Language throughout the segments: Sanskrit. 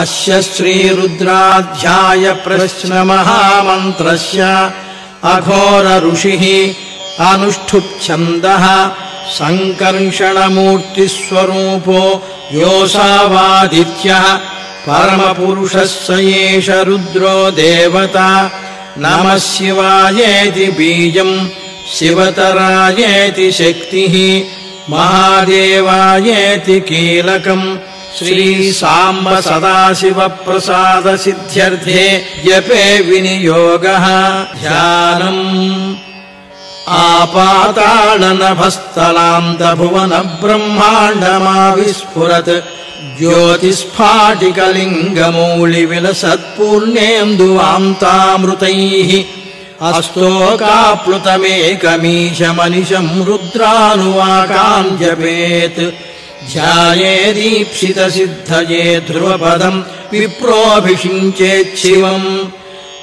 अस्य श्रीरुद्राध्याय प्रश्नमहामन्त्रस्य अघोर ऋषिः अनुष्ठुप्छन्दः सङ्कर्षणमूर्तिस्वरूपो योऽसावादित्यः परमपुरुषः स एष रुद्रो देवता नमः शिवायेति बीजम् शिवतरायेति शक्तिः महादेवायेति कीलकम् श्रीसाम्ब सदाशिवप्रसादसिद्ध्यर्थे जपे विनियोगः। ध्यानम्। आपाताळनभस्थलान्तभुवनब्रह्माण्डमाविस्फुरत् ज्योतिस्फाटिकलिङ्गमौलिविलसत्पूर्णेन्दुवान्तामृतैः अस्तोकाप्लुतमेकमीशमनिशम् रुद्रानुवाकाम् जपेत् ध्यायेदीप्सितसिद्धये ध्रुवपदम् विप्रोऽभिषिञ्चेच्छिवम्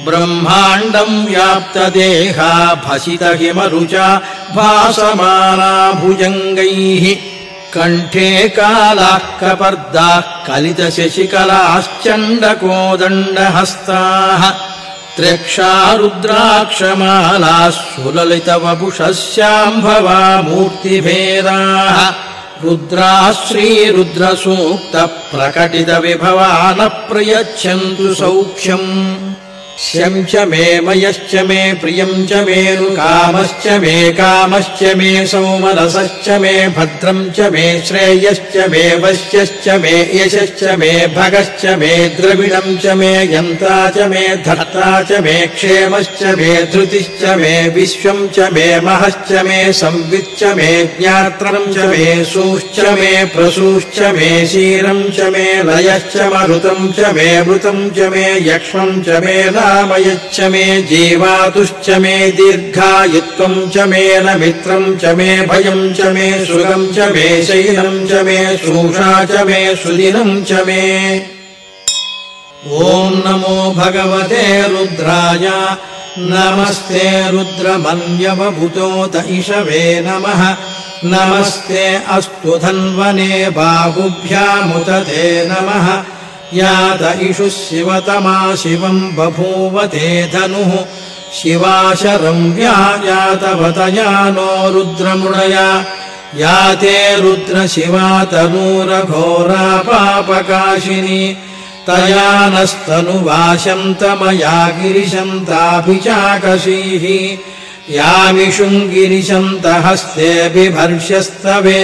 ब्रह्माण्डम् व्याप्तदेहा भसितहिमरुचा भासमाना भुजङ्गैः कण्ठे कालाः कपर्दाः कलितशशिकलाश्चण्डकोदण्डहस्ताः त्र्यक्षा रुद्राक्षमालाः सुललितवपुषस्याम्भवा मूर्तिभेदाः रुद्राः श्रीरुद्रसूक्तप्रकटितविभवा प्रयच्छन्तु सौख्यम् शम् च मे मयश्च मे प्रियम् च मे कामश्च मे कामश्च मे सौमरसश्च मे भद्रम् च मे श्रेयश्च मे वश्यश्च मे यशश्च मे भगश्च मे द्रविणम् च मे यन्त्रा च मे धर्ता च मे क्षेमश्च मे धृतिश्च मे विश्वम् च मे महश्च मे संविच्च मे ज्ञात्रम् च मे सूश्च मे प्रसूश्च मे शीरम् च मे लयश्च मरुतम् च मे मृतम् च मे यक्ष्मम् च मे रामयच्च मे जीवातुश्च मे दीर्घायुत्वम् च मे न मित्रम् च मे भयम् च मे सुगम् च मे शैलम् च मे शूषा च मे सुदिनम् च मे। ॐ नमो भगवते रुद्राय। नमस्ते रुद्रमन्यवभूतोत इषवे नमः। नमस्ते अस्तु धन्वने बाहुभ्यामुत ते नमः यात इषुः शिवतमा शिवम् बभूवते धनुः शिवाशरम् व्यायातवतया नो रुद्रमृडया याते रुद्रशिवा तनूरघोरा पापकाशिनी तया नस्तनुवाशन्तमया गिरिशन्ताभिचाकशीः यामिषुङ्गिरिशन्तहस्ते बिभर्ष्यस्तवे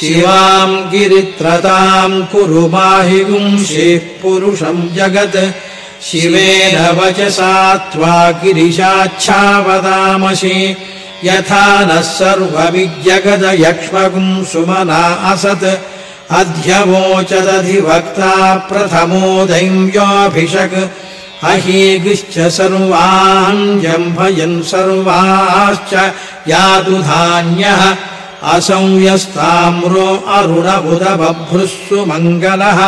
शिवाम् गिरित्रताम् कुरु माहिगुंषिः पुरुषम् जगत्। शिवेन वचसा त्वा गिरिशाच्छावदामसि यथा नः सर्वविजगदयक्ष्मगुम् सुमना असत्। अध्यवोचदधिवक्ता प्रथमो दैव्योऽभिषक् अहीगिश्च सर्वान् जम्भयन् सर्वाश्च यातु धान्यः असंयस्ताम्रो अरुणबुधबभ्रुः मङ्गलः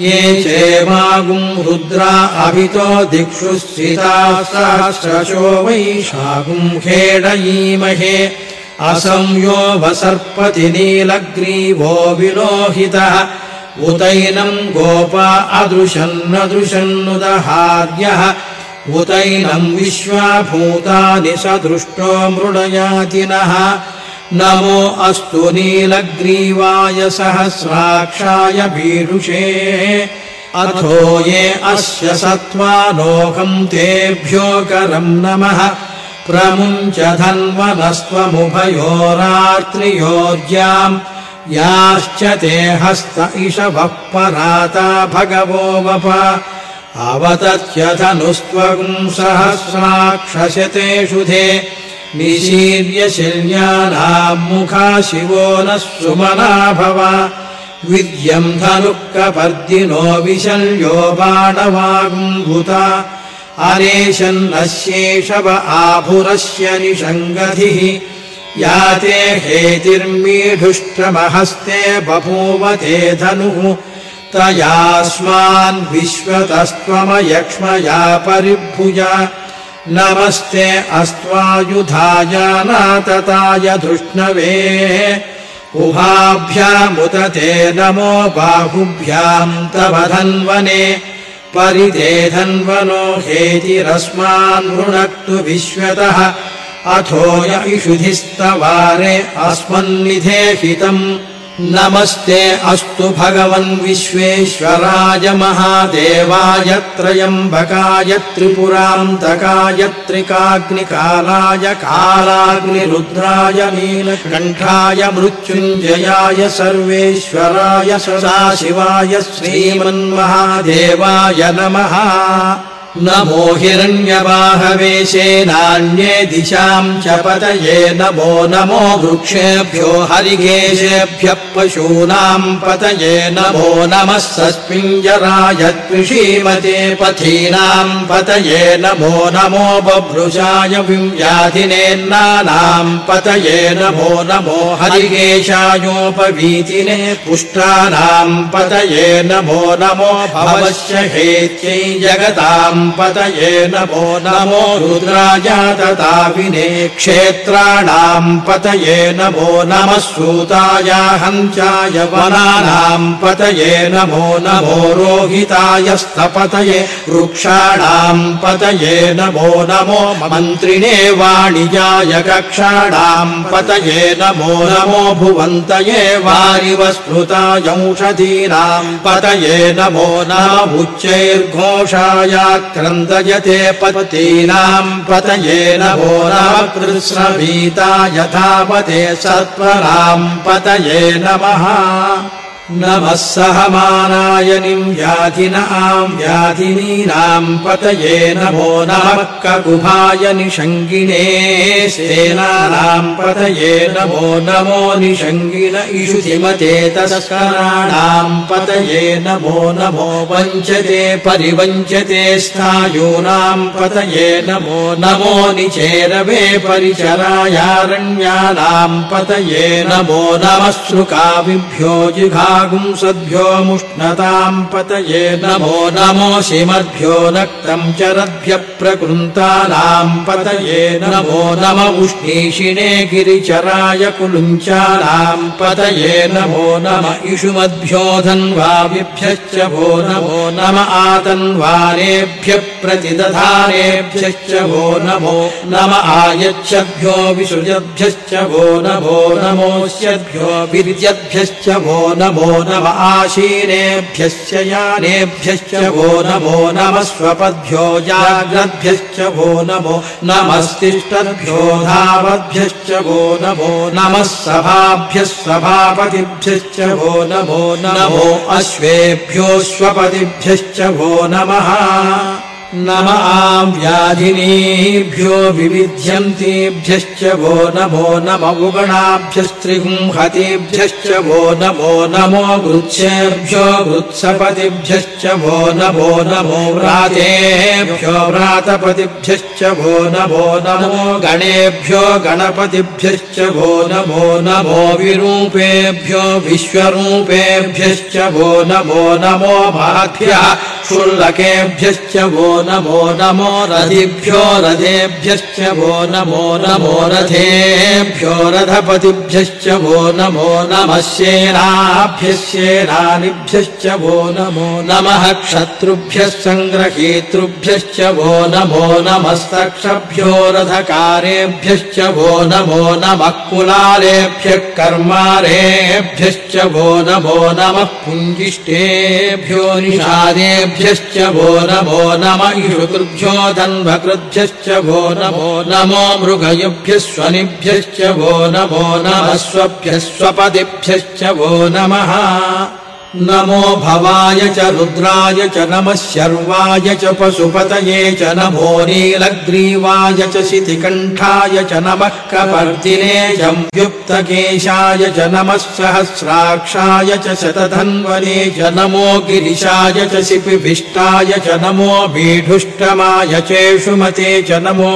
ये चेमागुम् रुद्रा अभितो दिक्षु स्थिताशो वैशागुम् खेडयीमहे असंयो वसर्पति नीलग्रीवो विलोहितः उतैनम् गोपा अदृशन्नदृशन्नुदहार्यः उतैनम् विश्वाभूतानि स दृष्टो मृडयातिनः। नमो अस्तु नीलग्रीवाय सहस्राक्षाय भीरुषे। अथो ये अस्य सत्त्वालोकम् तेभ्योऽकरम् नमः। प्रमुञ्च धन्वनस्त्वमुभयोरार्त्रियोर्याम् याश्च ते हस्त इषवः पराता भगवो वप। अवतत्यधनुस्त्वम् सहस्राक्षशतेषु धे। निशीर्य शिल्यानाम् मुखा शिवो नः सुमना भव। विद्यम् धनुः कपर्दिनो विशल्यो बाणवागुम्भुता। अनेशन्नस्येषव आभुरस्य निषङ्गधिः याते हेतिर्मीढुष्टमहस्ते बभूवते धनुः तयास्मान् विश्वतस्त्वमयक्ष्मया परिभुजा। नमस्ते अस्त्वायुधाय नातताय धृष्णवे। उभाभ्यामुत ते नमो बाहुभ्याम् तव धन्वने। परिदेधन्वनो हेतिरस्मान् वृणक्तु विश्वतः अथो य इषुधिस्तवारे अस्मन्निधेहितम् नमस्ते अस्तु भगवन् विश्वेश्वराय महादेवाय त्रयम्बकाय त्रिपुरान्तकाय त्रिकाग्निकालाय कालाग्निरुद्राय नीलकण्ठाय मृत्युञ्जयाय सर्वेश्वराय सदाशिवाय श्रीमन्महादेवाय नमः नमो हिरण्यवाहवेशेनान्ये दिशाम् च पतये नमो नमो वृक्षेभ्यो हरिकेशेभ्यः पशूनाम् पतये नमो नमः सस्मिञ्जराय त्रिषीमते पथीनाम् पतये नमो नमो बभ्रुषाय विव्याधिनेन्नानाम् पतये नमो नमो हरिकेशायोपवीतिने पुष्टानाम् पतये नमो नमो भवस्य हेत्यै जगताम् पतये नमो नमो रुद्राय तथाविने क्षेत्राणाम् पतये नमो नमः सूताय हञ्चाय वनानाम् पतये नमो नमो रोहिताय स्तपतये वृक्षाणाम् पतये नमो नमो मन्त्रिणे वाणिजाय कक्षाणाम् पतये नमो नमो भुवन्तये वारिवस्मृतायौषधीनाम् पतये नमो नम उच्चैर्घोषाय क्रन्दयते पतीनाम् पतये नमो नम कृत्स्नवीता यथावते सत्वराम् पतये नमः नमः सहमानायनिम् व्याधिनाम् व्याधिनीनाम् पतये नमः ककुभाय निषङ्गिणे सेनानाम् पतये नमो नमो निषङ्गिण इषुतिमते तस्कराणाम् पतये नमो नमो वञ्चते परिवञ्चते स्थायूनाम् पतये नमो नमो निचेरवे परिचरायारण्यानाम् पतये नमो नमः श्रुकाविभ्यो जिघागुंसद्भ्यो मुष्णताम् पतये नमो नमो शिमद्भ्यो नक्तम् चरद्भ्यः प्रकृन्तानाम् पतये नमो नम उष्णीषिणे गिरिचराय कुलुञ्चानाम् पतये नमो नम इषुमद्भ्यो धन्वाविभ्यश्च भो नमो नम आतन्वानेभ्यः प्रतिदधानेभ्यश्च भो नमो नम आयच्छद्भ्यो विसृजद्भ्यश्च भो नमो नमोऽस्यद्भ्यो विर्यद्भ्यश्च भो नमो नम आशीनेभ्यश्च यानेभ्यश्च भो नमो नमः स्वपद्भ्यो जाग्रद्भ्यश्च भो नमो नमस्तिष्ठद्भ्यो धावद्भ्यश्च भो नमो नमः सभाभ्यः सभापतिभ्यश्च भो नमो नमो अश्वेभ्योऽश्वपतिभ्यश्च भो नमः नम व्याधिनीभ्यो विविध्यन्तेभ्यश्च वो नमो नम उगणाभ्यस्त्रिगुंहतेभ्यश्च वो नमो नमो गृत्सेभ्यो गृत्सपतिभ्यश्च वो नमो नमो व्रातेभ्यो व्रातपतिभ्यश्च वो नमो नमो गणेभ्यो गणपतिभ्यश्च वो नमो नमो विरूपेभ्यो विश्वरूपेभ्यश्च वो नमो नमो महद्भ्यः क्षुल्लकेभ्यश्च वो नमो नमो रथिभ्यो रथेभ्यश्च वो नमो नमो रथेभ्यो रथपतिभ्यश्च वो नमो नमः सेनाभ्यश्चेनानिभ्यश्च वो नमो नमः क्षत्रुभ्यः सङ्ग्रहीतृभ्यश्च वो नमो नमस्तक्षभ्यो रथकारेभ्यश्च वो नमो नमः कुलालेभ्यः कर्मारेभ्यश्च वो नमो नमः पुञ्जिष्टेभ्यो निषादेभ्यश्च वो नमो नम इषुकृभ्यो धन्वकृभ्यश्च भो नमो नमो मृगयुभ्यः स्वनिभ्यश्च भो नमो नमः स्वभ्यः स्वपदिभ्यश्च वो नमः नमो भवाय च रुद्राय च नमः शर्वाय च पशुपतये च नमो नीलग्रीवाय च शितिकण्ठाय च नमः कपर्दिने जम्युक्तकेशाय च नमः सहस्राक्षाय च शतधन्वने च नमो गिरिशाय च शिपिभिष्टाय च नमो बीढुष्टमाय चेषुमते च नमो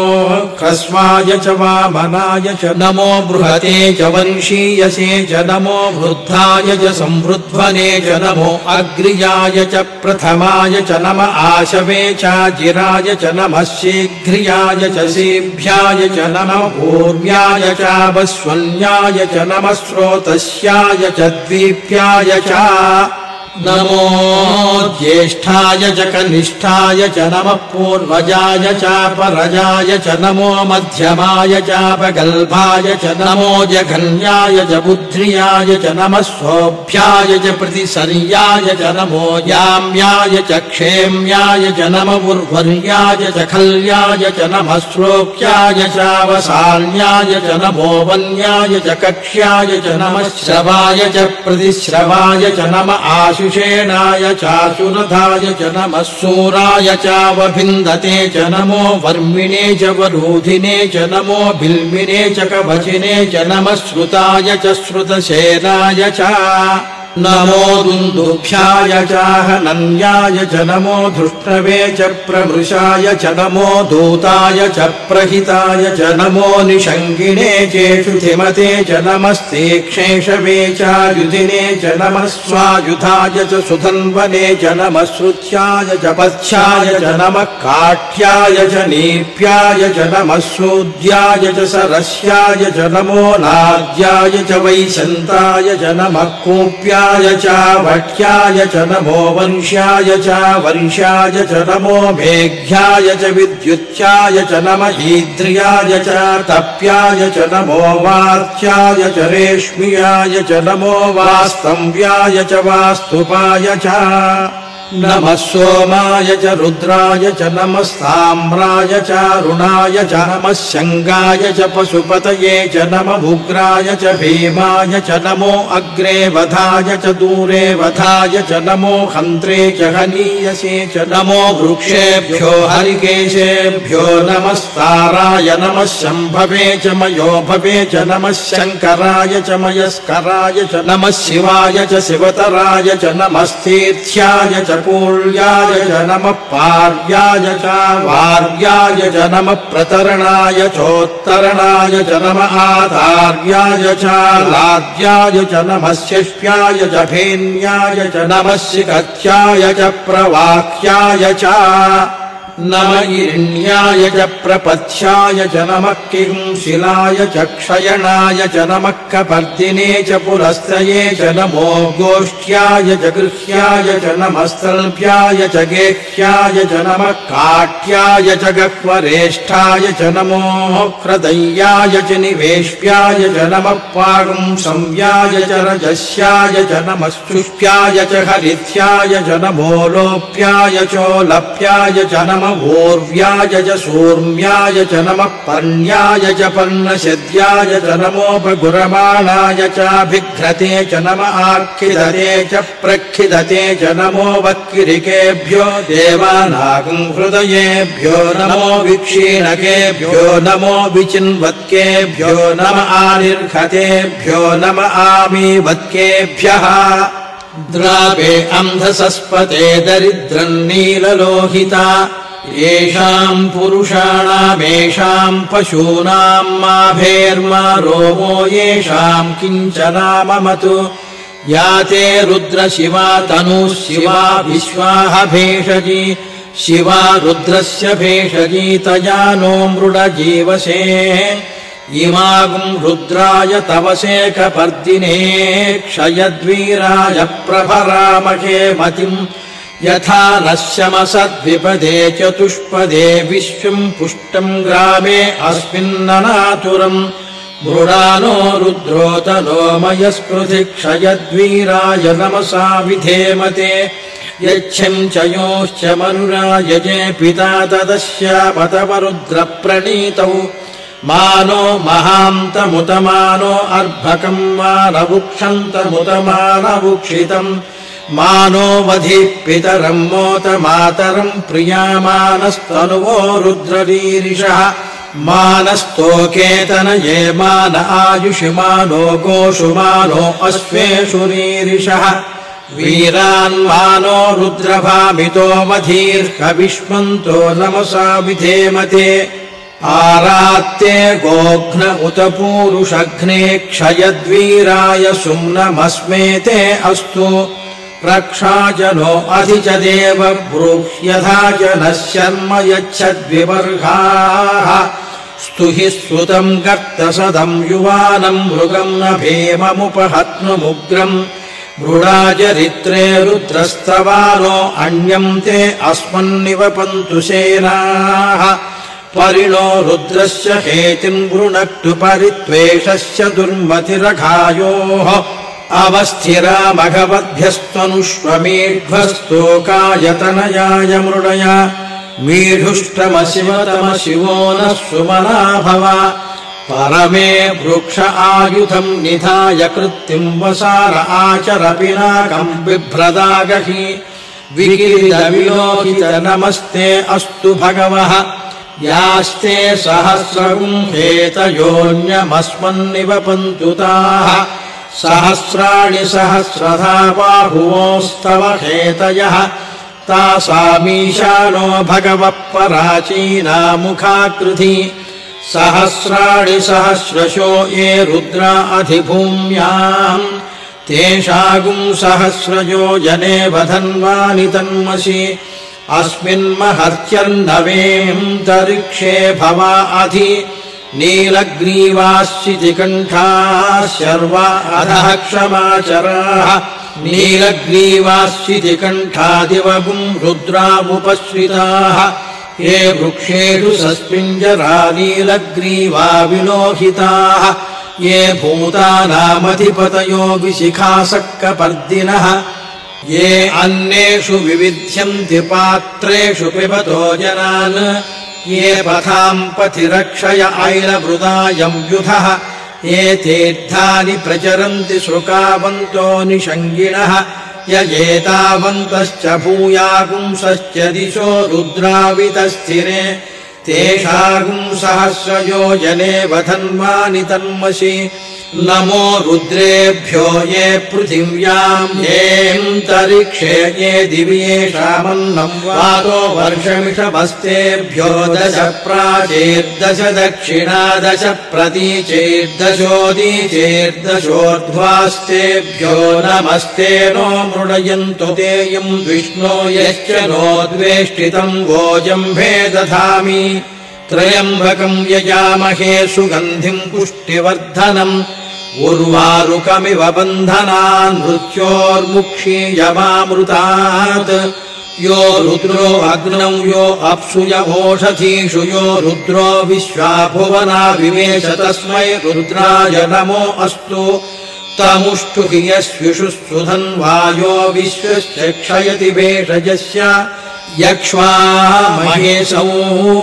ह्रस्वाय च वामनाय च नमो बृहते च वंशीयसे च नमो वृद्धाय च संवृध्वने च च नमो अग्र्याय च प्रथमाय च नम आशवे चाजिराय च नमः शीघ्र्याय च सीभ्याय च नमः पूर्व्याय चावस्वन्याय च नमः स्रोतस्याय च द्वीप्याय च नमो ज्येष्ठाय च कनिष्ठाय च नमः पूर्वजाय चापरजाय च नमो मध्यमाय चापगल्भाय च नमो जघन्याय च बुद्ध्रियाय च नमः सोऽभ्याय च प्रतिसर्याय च नमो याम्याय च क्षेम्याय च नम उर्वर्याय च खल्याय च नमः श्लोक्याय चावसान्याय च नमो वन्याय च कक्ष्याय च नमः श्रवाय च प्रतिश्रवाय च नम आशु ेणाय चासुरथाय च नमः सूराय चावभिन्दते च नमो वर्मिणे च वरोधिने च नमो बिल्मिने च कवचिने च नमः श्रुताय च श्रुतसेनाय च नमो दुन्दुभ्याय चाहनन्याय च नमो धृष्टवे च प्रमृशाय च नमो दूताय च प्रहिताय च नमो निषङ्गिणे चेषु धिमते च नमस्ते क्षेषवे चायुधिने च नमः स्वायुधाय च सुधन्वने च नमः श्रुत्याय च पथ्याय च नमः काठ्याय च नीप्याय च नमः सूद्याय च सरस्याय च नमो नाद्याय च वैशन्ताय च नमः कूप्याय च वट्याय च नमो वंश्याय च वर्षाय च नमो मेघ्याय च विद्युत्याय च नम ईद्रियाय तप्याय च नमो वार्च्याय च रेश्मियाय च नमो वास्तव्याय च वास्तुपाय च नमः सोमाय च रुद्राय च नमस्ताम्राय च रुणाय च नमः शङ्गाय च पशुपतये च नममुग्राय च भीमाय च नमो अग्रे वधाय च दूरे वधाय च नमो हन्त्रे च हनीयसे च नमो वृक्षेभ्यो हरिकेशेभ्यो नमस्ताराय नमः शम्भवे च मयोभवे च नमः शङ्कराय च मयस्कराय च नमः शिवाय च शिवतराय च नमस्तीर्थ्याय च पूर्याय च नमः पार्याय च वार्याय च नमः प्रतरणाय चोत्तरणाय च नम आधार्याय च लाद्याय च नमः शिष्याय च भेन्याय च नमः शिखत्याय च प्रवाह्याय च नम इरण्याय च प्रपथ्याय च नमः किं शिलाय च क्षयणाय च नमः कपर्दिने च पुरस्तये च नमो गोष्ठ्याय च गृह्याय च नमस्तल्भ्याय च गेह्याय च नमः काठ्याय च गह्वरेष्ठाय च नमो ह्रदय्याय च निवेश्याय च नमः पागुं संव्याय च रजस्याय च नमस्तुष्प्याय च हरिथ्याय च नमो लोप्याय चोलप्याय च नम ऊर्व्याय च सूर्म्याय च नमः पर्ण्याय च पर्णशद्याय च नमोपगुरमाणाय चाभिघ्रते च नम आक्षिदते च प्रक्षिदते च नमो वक्किरिकेभ्यो देवानागम् हृदयेभ्यो नमो विक्षीणकेभ्यो नमो विचिन्वत्केभ्यो नम आनिर्घतेभ्यो नम आमीवत्केभ्यः द्रापे अन्धसस्पते दरिद्रम् नीललोहिता येषाम् पुरुषाणामेषाम् पशूनाम् माभेर्मा रोमो येषाम् किञ्चनाममतु या ते रुद्रशिवा तनुः शिवा विश्वाह भेषजी। शिवा रुद्रस्य भेषजी तया नो मृडजीवसे। इमागुम् रुद्राय तव शेखपर्दिने क्षयद्वीराय प्रभरामहे मतिम् यथा न शमसद्विपदे चतुष्पदे विश्वम् पुष्टम् ग्रामे अस्मिन्ननातुरम् मृडानो रुद्रोतनो मयस्पृथि क्षयद्वीराय नमसा विधेमते। यच्छम् च योश्च मनुरायजे पिता तदस्यापतवरुद्रप्रणीतौ मानो महान्तमुतमानो अर्भकम् मानवुक्षन्तमुतमानवुक्षितम् मानो वधिः पितरम् मोत मातरम् प्रियामानस्तनुवो रुद्ररीरिषः मानस्तोकेतन ये मान आयुषि मानो गोषु मानो अश्वेषु रीरिषः। वीरान्मानो रुद्रभामितो मधीर्हविष्मन्तो नमसा विधेमते। आरात्ते गोघ्न उत पूरुषघ्ने क्षयद्वीराय सुम्नमस्मेते अस्तु रक्षा च नो अधि च देव ब्रूह्यथा च नः शर्म यच्छद्विवर्गाः स्तुहि स्तुतम् कर्तसदम् युवानम् मृगम् न भेममुपहत्नुमुग्रम्। मृडाचरित्रे रुद्रस्तवानो अन्यम् ते अस्मन्निवपन्तु सेनाः। परिणो रुद्रस्य हेतिम् वृणक्तु परित्वेषस्य दुर्मतिरघायोः अवस्थिरा भगवद्भ्यस्त्वनुष्वमेध्वस्तोकायतनयाय मृडय मीढुष्टमशिवतम शिवो नः सुमना भव। परमे वृक्ष आयुधम् निधाय कृत्तिम् वसार आचर पिनाकम् बिभ्रदागहि। विकिरिदविलोहित नमस्ते अस्तु भगवः। यास्ते सहस्रगुम्हेतयोऽन्यमस्मन्निवपन्तु ताः सहस्राणि सहस्रधा बाहुवोस्तव हेतयः तासामीशानो भगवः पराचीनामुखाकृति सहस्राणि सहस्रशो ये रुद्रा अधिभूम्याम्। तेषागुम् सहस्रजो जने वधन्वानि तन्मसि। अस्मिन्महर्त्यर्नवेऽन्तरिक्षे भवा अधि नीलग्रीवाश्चितिकण्ठाः शर्वा अधः क्षमाचराः नीलग्रीवाश्चितिकण्ठादिवगुम् रुद्रामुपश्रिताः ये वृक्षेषु सस्मिञ्जरा नीलग्रीवा विलोहिताः ये भूतानामधिपतयो विशिखासक्कपर्दिनः ये अन्येषु विविध्यन्ति पात्रेषु पिबतो जनान् ये पथाम् पथि रक्षय ऐलवृदायम् युधः। ये तीर्थानि प्रचरन्ति श्रुकावन्तो निषङ्गिणः यजेतावन्तश्च भूयागुंसश्च दिशो रुद्रावितस्थिरे। तेषागुम् सहस्रयो जने वधन्वानि तन्मसि नमो रुद्रेभ्यो ये पृथिव्याम् येऽन्तरिक्षे ये दिवि येषामन्नम् वातो वर्षमिषभस्तेभ्यो दश प्राचेर्दश दक्षिणा दश प्रतीचेर्दशोदीचेर्दशोर्ध्वास्तेभ्यो नमस्ते नो मृडयन्तु तेयम् विष्णो यश्च नो द्वेष्टितम् वोजम्भे दधामि। त्रयम्बकम् यजामहे सुगन्धिम् पुष्टिवर्धनम् उर्वारुकमिव बन्धनान् मृत्योर्मुक्षीयमामृतात् यो रुद्रो अग्नौ यो अप्सुय ओषधीषु यो रुद्रो विश्वाभुवना विवेश तस्मै रुद्राय नमो अस्तु। तमुष्टु हि यस्विषु सुधन्वायो विश्वस्य क्षयति भेषजस्य यक्ष्वा महेशौ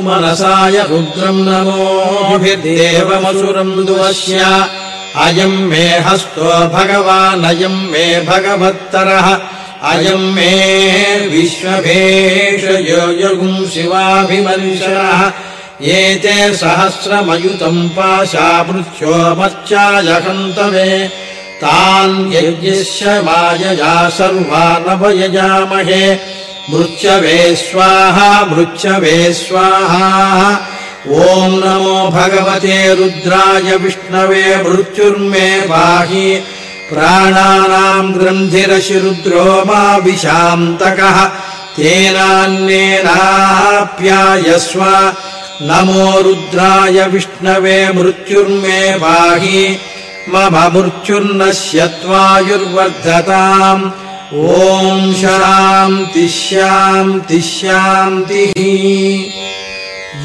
मनसाय रुद्रम् नमोभिर्देवमसुरम् दुवस्य अयम् मे हस्तो भगवानयम् मे भगवत्तरः। अयम् मे विश्वभेषयोगुम् शिवाभिमर्शनः। एते सहस्रमयुतम् पाशामृत्यो मर्चाय हन्तवे तान् यज्ञस्य मायया सर्वानवयजामहे। मृत्यवे स्वाहा मृत्यवे स्वाहा ॐ नमो भगवते रुद्राय विष्णवे मृत्युर्मे पाहि प्राणानाम् ग्रन्थिरशि रुद्रो मा विशान्तकः तेनान्येनाप्यायस्व नमो रुद्राय विष्णवे मृत्युर्मे पाहि मम मृत्युर्नश्यत्वायुर्वर्धताम् ॐ शान्तिः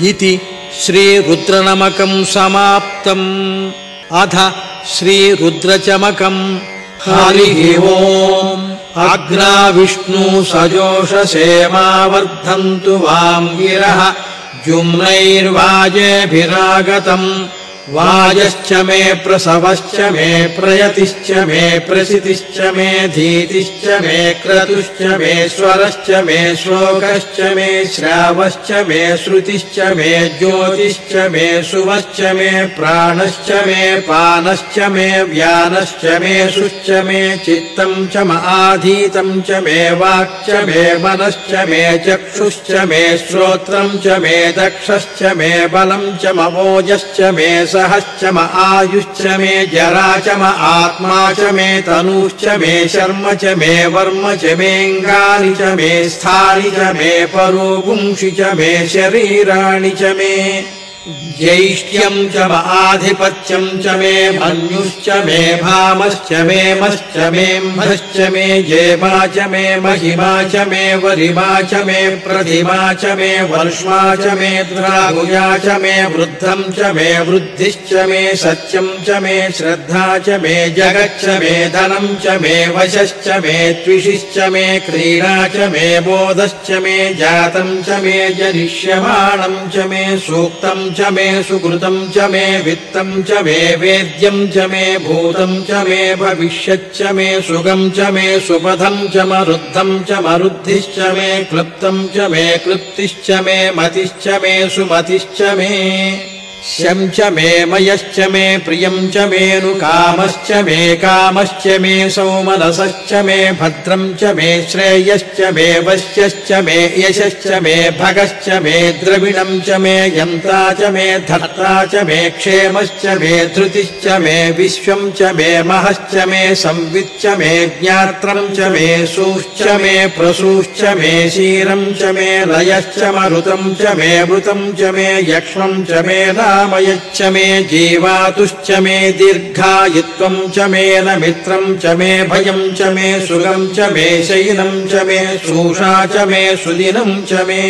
इति श्रीरुद्रनमकम् समाप्तम्। अथ श्रीरुद्रचमकम्। हरिः ओम्। अग्ना विष्णु सजोषसेमावर्धन्तु वाम् गिरः। जुम्नैर्वाजेभिरागतम् वाजश्च मे प्रसवश्च मे प्रयतिश्च मे प्रसितिश्च मे धीतिश्च मे क्रतुश्च मे स्वरश्च मे श्लोकश्च मे श्रावश्च मे श्रुतिश्च मे ज्योतिश्च मे शुभश्च मे प्राणश्च मे पानश्च मे व्यानश्च मे शुश्च मे चित्तम् च म आधीतम् च मे वाक्च मे मनश्च मे चक्षुश्च मे श्रोत्रम् च मे दक्षश्च मे बलम् च मवोजश्च मे सहश्च म आयुश्च मे जरा च म आत्मा च मे तनूश्च मे शर्म च मे वर्म च मेऽङ्गानि च मे स्थानि च मे परोगुंषि च मे शरीराणि च मे ज्यैष्ठ्यम् च म आधिपत्यम् च मे मन्युश्च मे भामश्च मे मश्च मेऽम्भश्च मे जेमा च मे महिमा च मे वरिमा च मे प्रतिमा च मे वर्ष्मा च मे द्रागुया च मे वृद्धम् च मे वृद्धिश्च मे सत्यम् च मे श्रद्धा च मे जगच्च मे धनम् च मे वशश्च मे त्विषिश्च मे क्रीडा च मे बोधश्च मे जातम् च मे जनिष्यमाणम् च मे सूक्तम् च मे सुकृतम् च मे वित्तम् च मे वेद्यम् च मे भूतम् च मे भविष्यच्च मे सुगम् च मे सुपथम् च मरुद्धम् च मरुद्धिश्च मे क्लृप्तम् च मे क्लृप्तिश्च मे मतिश्च मे सुमतिश्च मे शम् च मे मयश्च मे प्रियम् च मेऽनुकामश्च मे कामश्च मे सौमनसश्च मे भद्रम् च मे श्रेयश्च मे वश्यश्च मे यशश्च मे भगश्च मे द्रविणम् च मे यन्ता च मे धर्ता च मे क्षेमश्च मे धृतिश्च मे विश्वम् च मे महश्च मे संविच्च मे ज्ञात्रम् च मे सूश्च मे प्रसूश्च मे क्षीरम् च मे लयश्च मरुतम् च मे मृतम् च मे यक्ष्मम् च मे रामयच्च मे जीवातुश्च मे दीर्घायित्वम् च मे न मित्रम् च मे भयम् च मे सुगम् च मे शयनम् च मे शूषा च मे सुदिनम् च मे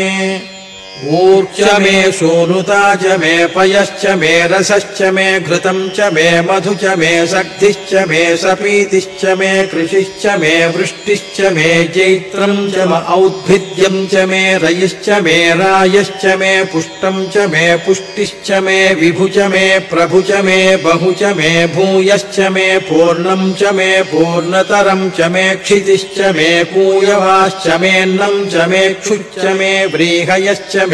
ऊर्च मे सोनुता च मे पयश्च मे रसश्च मे घृतम् च मे मधु च मे शक्तिश्च मे सपीतिश्च मे कृषिश्च मे वृष्टिश्च मे जैत्रम् च म औद्भिद्यम् च मे रयिश्च मे रायश्च मे पुष्टम् च मे पुष्टिश्च मे विभु च मे प्रभु च मे बहु च मे भूयश्च मे पूर्णम् च मे पूर्णतरम् च मे क्षितिश्च मे कूयवाश्च मेऽन्नम् च मे क्षुच्च मे व्रीहयश्च मे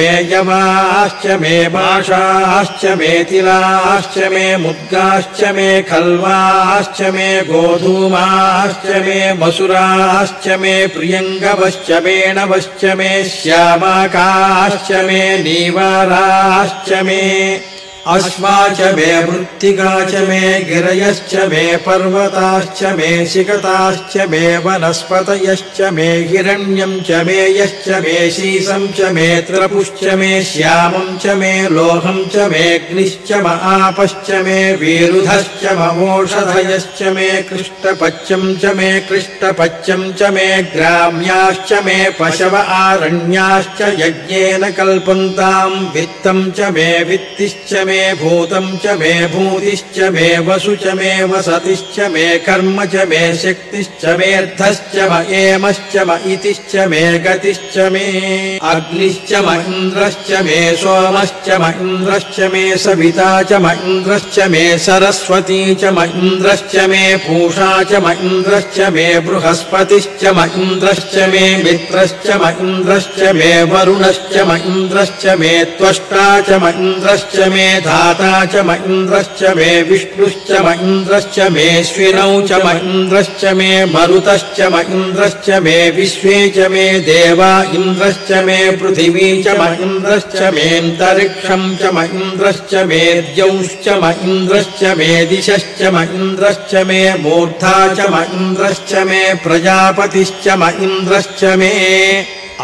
मे माषाश्च मे तिलाश्च मे मुद्गाश्च मे खल्वाश्च मे गोधूमाश्च मे मसुराश्च मे प्रियङ्गवश्च मेणवश्च मे श्यामाकाश्च मे नीवाराश्च मे अश्वा च मे मृत्तिका च मे गिरयश्च मे पर्वताश्च मे शिखताश्च मे वनस्पतयश्च मे हिरण्यम् च मे यश्च मे शीसम् च मे त्रपुश्च मे श्यामम् च मे लोहम् च मेऽग्निश्च म आपश्च मे विरुधश्च ममोषधयश्च मे कृष्टपच्यम् च मे कृष्टपच्यम् च मे ग्राम्याश्च मे पशव आरण्याश्च यज्ञेन कल्पन्ताम् वित्तम् च मे वित्तिश्च मे भूतम् च मे भूतिश्च मे वसु च मे वसतिश्च मे कर्म च मे शक्तिश्च मेऽर्थश्च म एमश्च म इतिश्च मे गतिश्च मे अग्निश्च म इन्द्रश्च मे सोमश्च म इन्द्रश्च मे सविता च म इन्द्रश्च मे सरस्वती च म इन्द्रश्च मे पूषा च म इन्द्रश्च मे बृहस्पतिश्च म इन्द्रश्च मे मित्रश्च म इन्द्रश्च मे वरुणश्च म इन्द्रश्च मे त्वष्टा च म इन्द्रश्च मे धाता च म इन्द्रश्च मे विष्णुश्च म इन्द्रश्च मेऽश्विनौ च म इन्द्रश्च मे मरुतश्च म इन्द्रश्च मे विश्वे च मे देवा इन्द्रश्च मे पृथिवी च म इन्द्रश्च मेऽन्तरिक्षम् च म इन्द्रश्च मे द्यौश्च म इन्द्रश्च मे दिशश्च म इन्द्रश्च मे मूर्धा च म इन्द्रश्च मे प्रजापतिश्च म इन्द्रश्च मे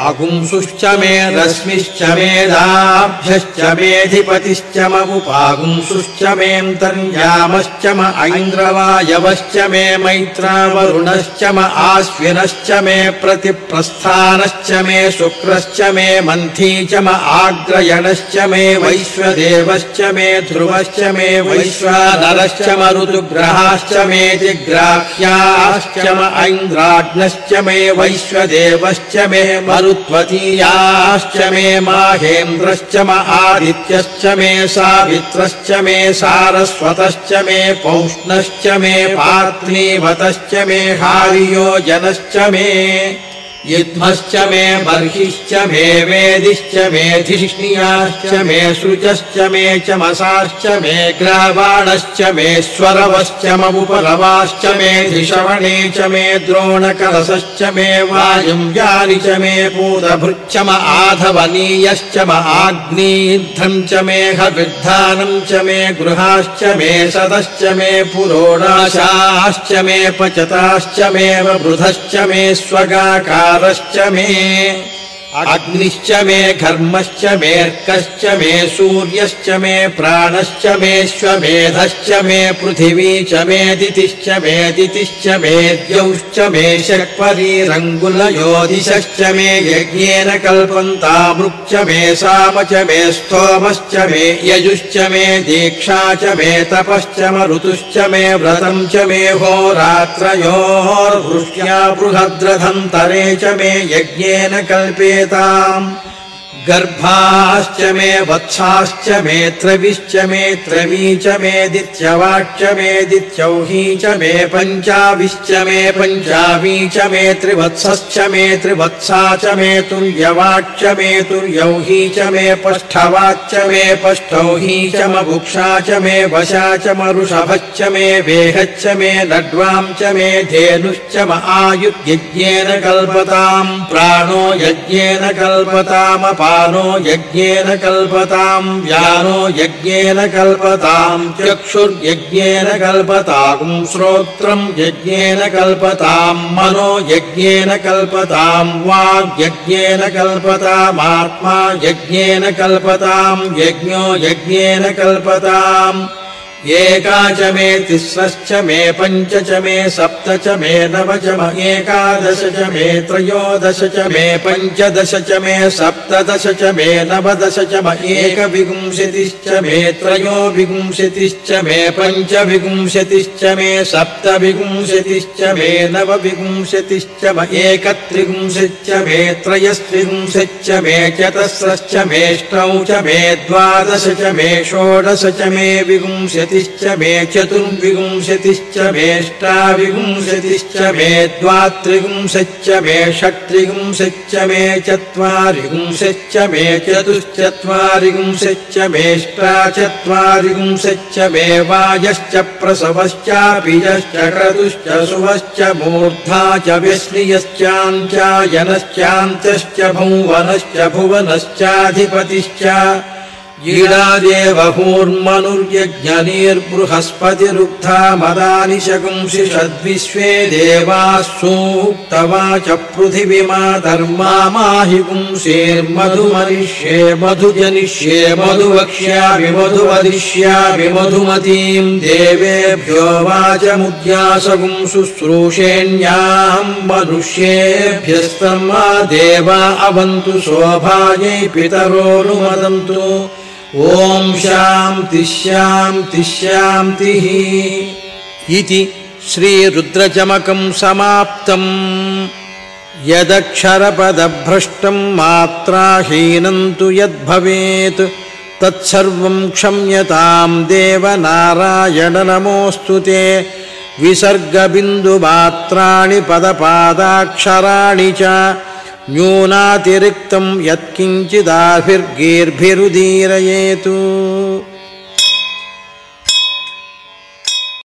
आगुंसुश्च मे रश्मिश्च मेधाभ्यश्च मेऽधिपतिश्च मुपागुंसुश्च मेऽन्तर्यामश्च म ऐन्द्रवायवश्च मे मैत्रावरुणश्च म आश्विनश्च मे प्रतिप्रस्थानश्च मे शुक्रश्च मे मन्थी च म आग्रयणश्च मे वैश्वदेवश्च मे ध्रुवश्च मे वैश्वानरश्च म ऋतुग्रहाश्च मे जिग्राह्याश्च म ऐन्द्राग्नश्च मे वैश्वदेवश्च मे मरुत्वतीयाश्च मे माहेन्द्रश्च म आदित्यश्च मे सावित्रश्च मे सारस्वतश्च मे पौष्णश्च मे पार्थिवतश्च मे हार्योजनश्च मे युध्मश्च मे बर्हिश्च मे वेदिश्च मे धिष्णियाश्च मे सृजश्च मे चमसाश्च मे ग्रावाणश्च मे स्वरवश्च ममुपलवाश्च मे धिषवणे च मे द्रोणकलसश्च मे वायुव्यानि च मे पूतभृच्छम आधवनीयश्च म आग्नीध्रम् च मे हविद्धानम् च मे गृहाश्च मे सदश्च मे पुरोडाशाश्च मे पचताश्च मे वृधश्च मे स्वगाकारश्च मे अग्निश्च मे घर्मश्च मेऽर्कश्च मे सूर्यश्च मे प्राणश्च मेष्वमेधश्च मे पृथिवी च मे दितिश्च मे दितिश्च मे द्यौश्च मे यज्ञेन कल्पन्तामृक् मे साम च मे स्तोमश्च मे यजुश्च मे दीक्षा च मे तपश्च ऋतुश्च मे व्रतम् च मे होरात्रयोर्वृष्ट्या बृहद्रथन्तरे च मे यज्ञेन कल्पेत एताम् गर्भाश्च मे वत्साश्च मे त्रविश्च मे त्रवी च मे दित्यवाक्ष मे दित्यौही च मे पञ्चाविश्च मे पञ्चावी च मे त्रिवत्सश्च मे त्रिवत्सा च मे तुल्यवाक्ष मे तुल्यौही च मे पष्ठवाच्च मे पष्ठौही च मभुक्षा च मे वशा च मरुषभश्च मे वेहच्च मे लड्वाम् च मे धेनुश्च म आयुर्यज्ञेन कल्पताम् प्राणो यज्ञेन कल्पतामपा नो यज्ञेन कल्पताम् व्यानो यज्ञेन कल्पताम् चक्षुर्यज्ञेन कल्पताम् श्रोत्रम् यज्ञेन कल्पताम् मनो यज्ञेन कल्पताम् वाग्यज्ञेन कल्पतामात्मा यज्ञेन कल्पताम् यज्ञो यज्ञेन कल्पताम् एका च मे तिस्रश्च मे पञ्च च मे सप्त च मे नव च म एकादश च मे त्रयोदश च मे पञ्चदश च मे सप्तदश च मे नवदश च म एकविंशतिश्च मे त्रयोविंशतिश्च मे पञ्चविंशतिश्च मे सप्तविंशतिश्च मे नवविंशतिश्च म एकत्रिंशच्च मे त्रयस्त्रिंशच्च मे चतस्रश्च मेष्टौ च मे द्वादश च मे षोडश च मे विंशति मे चतुर्विंशतिश्च मेष्टाविंशतिश्च मे द्वात्रिंशच्च मे मे चत्वारिंशच्च मे चतुश्चत्वारिंशच्च मेष्टाचत्वारिंशच्च मे वाजश्च प्रसवश्चापीजश्च क्रतुश्च सुवश्च मूर्धा च व्यश्नियश्चाञ्चायनश्चान्तश्च भुवनश्च भुवनश्चाधिपतिश्च ीडादेवहूर्मनुर्यज्ञनीर्बृहस्पतिरुक्था मदानि शकुंसि षद्विश्वे देवाः सूक्तवाच धर्मा माहि पुंसेर्मधुमनिष्ये मधुजनिष्ये मधुवक्ष्यामि मधुवदिष्यामि मधुमतीम् देवेभ्यो वाचमुद्यासगुं शुश्रूषेण्याम् मनुष्येभ्यस्तमा देवा अवन्तु शोभायै पितरोनुमदन्तु ॐ शान्तिः इति श्रीरुद्रचमकम् समाप्तम् यदक्षरपदभ्रष्टम् मात्राहीनम् तु यद्भवेत् तत्सर्वम् क्षम्यताम् देवनारायण नमोऽस्तु ते। विसर्गबिन्दुमात्राणि पदपादाक्षराणि च न्यूनातिरिक्तम् यत्किञ्चिदाभिर्गेर्भिरुदीरयेतु